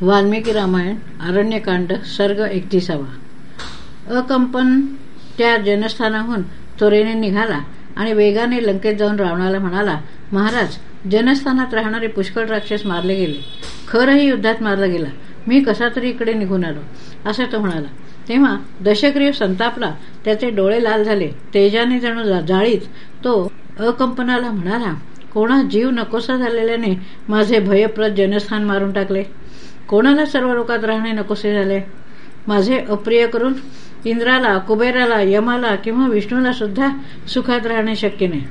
वाल्मिकी रामायण अरण्यकांड सर्ग एकतीसावा. अकंपन त्या जनस्थानाहून त्वरेने निघाला आणि वेगाने लंकेत जाऊन रावणाला म्हणाला महाराज जनस्थानात राहणारे पुष्कळ राक्षस मारले गेले. खरही युद्धात मारला गेला. मी कसा तरी इकडे निघून आलो. असं तो म्हणाला. तेव्हा दशग्रीव संतापला. त्याचे डोळे लाल झाले. तेजाने जणू जाळीत तो अकंपनाला म्हणाला कोणा जीव नकोसा झालेल्याने माझे भयप्रद जनस्थान मारून टाकले? कोणाला सर्व लोकात राहणे नकोसे झाले माझे अप्रिय करून इंद्राला कुबेराला यमाला किंवा विष्णूला सुद्धा सुखात राहणे शक्य नाही.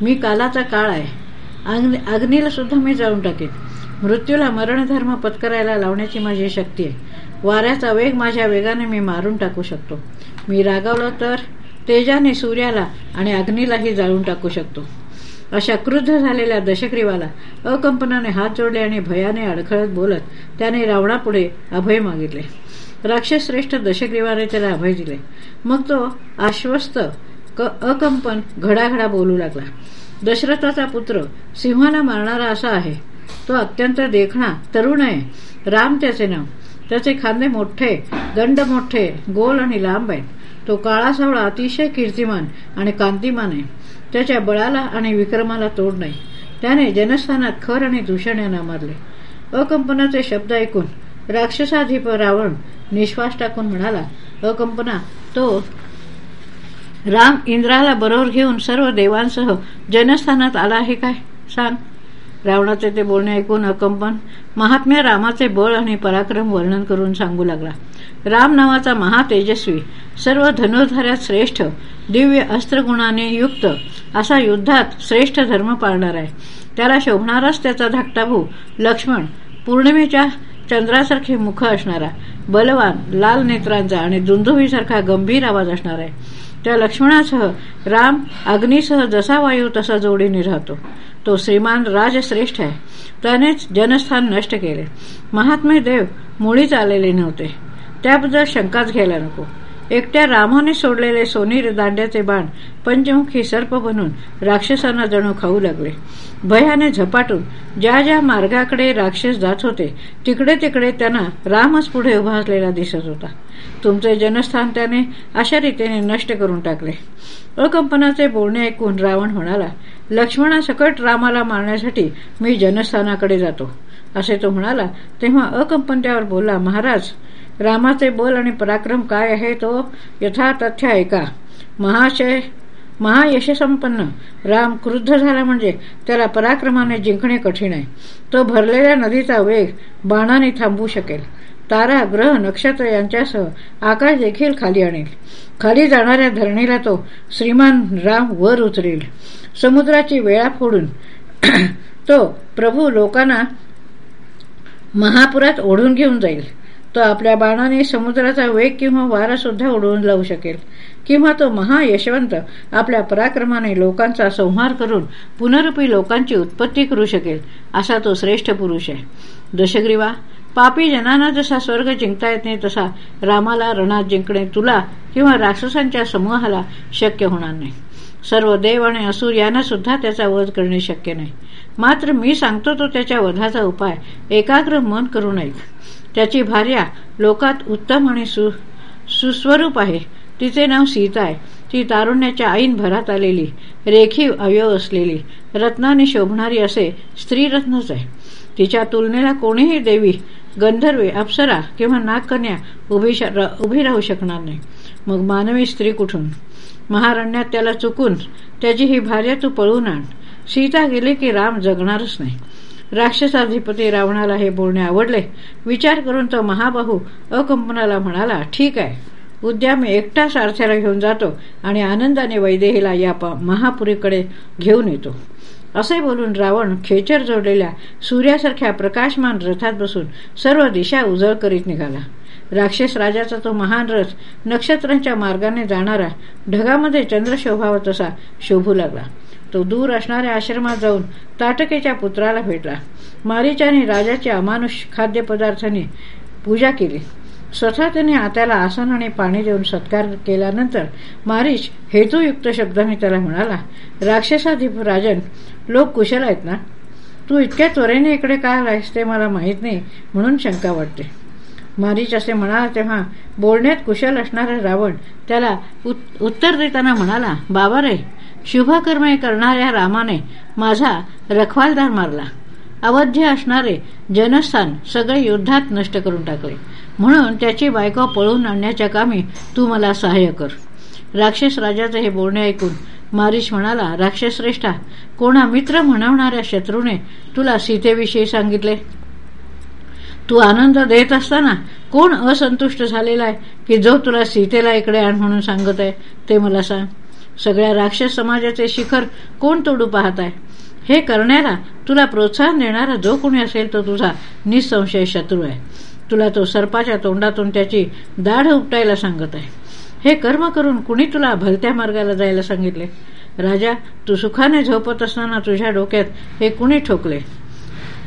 मी कालाचा काळ आहे. अग्नीला सुद्धा मी जाळून टाकेन. मृत्यूला मरणधर्म पत्करायला लावण्याची माझी शक्ती आहे. वाऱ्याचा वेग माझ्या वेगाने मी मारून टाकू शकतो. मी रागावलो तर तेजाने सूर्याला आणि अग्नीलाही जाळून टाकू शकतो. अशा क्रुद्ध झालेल्या दशग्रीवाला अकंपनाने हात जोडले आणि भयाने अडखळत बोलत त्याने रावणापुढे अभय मागितले. राक्षस श्रेष्ठ दशग्रीवाने त्याला अभय दिले. मग तो आश्वस्त अकंपन घडाघडा बोलू लागला. दशरथाचा पुत्र सिंहाला मारणारा असा आहे. तो अत्यंत देखणा तरुण आहे. राम त्याचे नाव. त्याचे खांदे मोठे दंड मोठे गोल आणि लांब आहे तो काळा सावळा अतिशय कीर्तिमान आणि कांतिमान आहे. त्याच्या बळाला आणि विक्रमाला तोड नाही. त्याने जनस्थानात खर आणि दूषण यांना मारले. अकंपनाचे शब्द ऐकून राक्षसाधिप रावण निश्वास टाकून म्हणाला अकंपना तो राम इंद्राला बरोबर घेऊन सर्व देवांसह जनस्थानात आला आहे काय? सांग. रावणाचे ते बोलणे ऐकून अकंपन महात्म्या रामाचे बळ आणि पराक्रम वर्णन करून सांगू लागला. राम नावाचा महातेजस्वी सर्व धनुर्धाऱ्यात श्रेष्ठ दिव्य अस्त्रगुणाने युक्त असा युद्धात श्रेष्ठ धर्म पाळणार आहे. त्याला शोभणाराच त्याचा धाकटा भाऊ लक्ष्मण पौर्णिमेच्या चंद्रासारखे मुख असणारा बलवान लाल नेत्रांचा आणि दुंदुभीसारखा गंभीर आवाज असणार आहे. त्या लक्ष्मणासह राम अग्नीसह जसा वायू तसा जोडीने राहतो. तो श्रीमान राजश्रेष्ठ आहे. त्यानेच जनस्थान नष्ट केले. महात्मे देव मुळीच आलेले नव्हते. त्याबद्दल शंकाच घ्यायला नको. एकट्या रामाने सोडलेले सोनीर दांड्याचे बाण पंचमुखी सर्प बनून राक्षसांना जणू खाऊ लागले. भयाने झपाटून ज्या ज्या मार्गाकडे राक्षस जात होते तिकडे तिकडे त्यांना रामच पुढे उभा असलेला दिसत होता. तुमचे जनस्थान त्याने अशा रीतीने नष्ट करून टाकले. अकंपनाचे बोलणे ऐकून रावण म्हणाला लक्ष्मणासकट रामाला मारण्यासाठी मी जनस्थानाकडे जातो. असे तो म्हणाला तेव्हा अकंपन्यावर बोला बोलला महाराज रामाचे बोल आणि पराक्रम काय आहे तो यथातथ्य ऐका. महाशय महायशसंपन्न. राम क्रुद्ध झाला म्हणजे त्याला पराक्रमाने जिंकणे कठीण आहे. तो भरलेल्या नदीचा वेग बाणाने थांबवू शकेल. तारा ग्रह नक्षत्र यांच्यासह आकाश देखील खाली आणेल. खाली जाणाऱ्या धरणीला तो श्रीमान राम वर उतरेल. समुद्राची वेळा फोडून तो प्रभू लोकांना महापुरात ओढून घेऊन जाईल. तो आपल्या बाणाने समुद्राचा वेग किंवा वारा सुद्धा उडवून लावू शकेल किंवा तो महायशवंत आपल्या पराक्रमाने लोकांचा संहार करून पुनरुपी लोकांची उत्पत्ती करू शकेल असा तो श्रेष्ठ पुरुष आहे. दशग्रीवा पापी जनांना जसा स्वर्ग जिंकता येत नाही तसा रामाला रणात जिंकणे तुला किंवा राक्षसांच्या समूहाला शक्य होणार नाही. सर्व देव आणि असुर यांना सुद्धा त्याचा वध करणे शक्य नाही. मात्र मी सांगतो तो त्याच्या वधाचा उपाय. एकाग्र मन करून ऐक त्याची भार्या लोकात उत्तम आणि सु सुस्वरूप आहे. तिचे नाव सीता आहे. ती तारुण्याच्या आईन भरात आलेली. रेखीव अवयव असलेली. रत्नाने शोभणारी असे स्त्रीरत्नच आहे. तिच्या तुलनेला कोणीही देवी गंधर्वे अप्सरा किंवा नागकन्या उभी उभी राहू शकणार नाही. मग मानवी स्त्री कुठून? महारण्यात त्याला चुकून त्याची ही भार्या तू पळून आण. सीता गेली की राम जगणारच नाही. राक्षसाधिपती रावणाला हे बोलणे आवडले. विचार करून तो महाबाहू अकंपनाला म्हणाला ठीक आहे. उद्या मी एकटा सारथ्याला घेऊन जातो आणि आनंदाने वैदेहीला या महापुरीकडे घेऊन येतो. असे बोलून रावण खेचर जोडलेल्या सूर्यासारख्या प्रकाशमान रथात बसून सर्व दिशा उजळ करीत निघाला. राक्षस राजाचा तो महान रथ नक्षत्रांच्या मार्गाने जाणारा ढगामध्ये चंद्र शोभावत तसा शोभू लागला. तो दूर असणाऱ्या आश्रमात जाऊन ताटकेच्या पुत्राला भेटला. मारीच्याने राजाच्या अमानुष खाद्यपदार्थाने पूजा केली. स्वतः त्याने आत्याला आसन आणि पाणी देऊन सत्कार केल्यानंतर मारीच हेतुयुक्त शब्दाने त्याला म्हणाला राक्षसाधिप राजन लोक कुशल आहेत ना? तू इतक्या त्वरेने इकडे काय आलायस ते मला माहीत नाही म्हणून शंका वाटते. मारीच असे म्हणाला तेव्हा बोलण्यात कुशल असणारा रावण त्याला उत्तर देताना म्हणाला बाबा रे शुभकर्मे करणाऱ्या रामाने माझा रखवालदार मारला. अवध्य असणारे जनस्थान सगळे युद्धात नष्ट करून टाकले. म्हणून त्याची बायको पळून आणण्याच्या कामी तू मला सहाय्य कर. राक्षस राजाचे हे बोलणे ऐकून मारीश म्हणाला राक्षसश्रेष्ठा कोणा मित्र म्हणवणाऱ्या शत्रूने तुला सीतेविषयी सांगितले? तू आनंद देत असताना कोण असंतुष्ट झालेला आहे की जो तुला सीतेला इकडे आण म्हणून सांगत आहे ते मला सांग. सगळ्या राक्षस समाजाचे शिखर कोण तोडू पाहत आहे? हे करण्याला तुला प्रोत्साहन देणारा जो कोणी असेल तो तुझा निसंशय शत्रू आहे. तुला तो सर्पाच्या तोंडातून त्याची दाढ उपटायला सांगत आहे. हे कर्म करून कुणी तुला भलत्या मार्गाला जायला सांगितले? राजा तू सुखाने झोपत असताना तुझ्या डोक्यात हे कुणी ठोकले?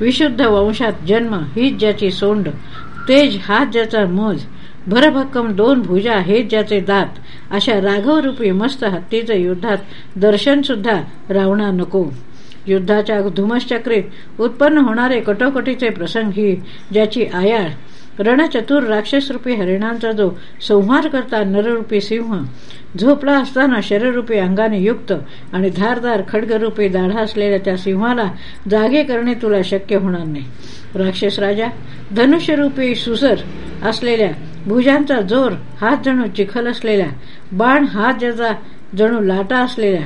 विशुद्ध वंशात जन्म हीच ज्याची सोंड तेज हात ज्याचा मोज भरभक्कम दोन भुजा हेच ज्याचे दात अशा राघवरूपी मस्त हत्तीचं युद्धात दर्शन सुद्धा रावणा नको. युद्धाच्या धुमश्चक्रीत उत्पन्न होणारे कटोकटीचे प्रसंग ही ज्याची आयाळ रणचतुर राक्षसरूपी हरिणांचा जो संहार करता नररूपी सिंह झोपला असताना शररूपी अंगाने युक्त आणि धारदार खडगरूपी दाढा असलेल्या त्या सिंहाला जागे करणे तुला शक्य होणार नाही. राक्षस राजा धनुष्यरूपी सुसर असलेल्या भुजांचा जोर हात जणू चिखल असलेल्या बाण हात ज्याचा जणू लाटा असलेल्या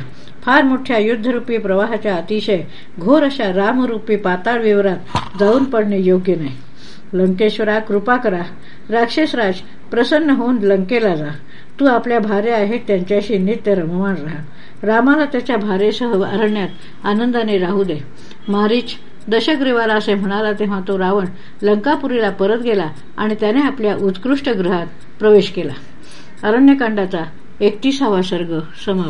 फार मोठ्या युद्धरूपी प्रवाहाच्या अतिशय घोर अशा रामरूपी पाताळ विवरात जाऊन पडणे योग्य नाही. लंकेश्वरा कृपा करा. राक्षसराज प्रसन्न होऊन लंकेला जा. तू आपल्या भारे आहेत त्यांच्याशी नित्य रममान राहा. रामाला त्याच्या भारेसह अरण्यात आनंदाने राहू दे. मारीच दशग्रीवाला असे म्हणाला तेव्हा तो रावण लंकापुरीला परत गेला आणि त्याने आपल्या उत्कृष्ट ग्रहात प्रवेश केला. अरण्यकांडाचा एकतीसावा सर्ग समाप्त.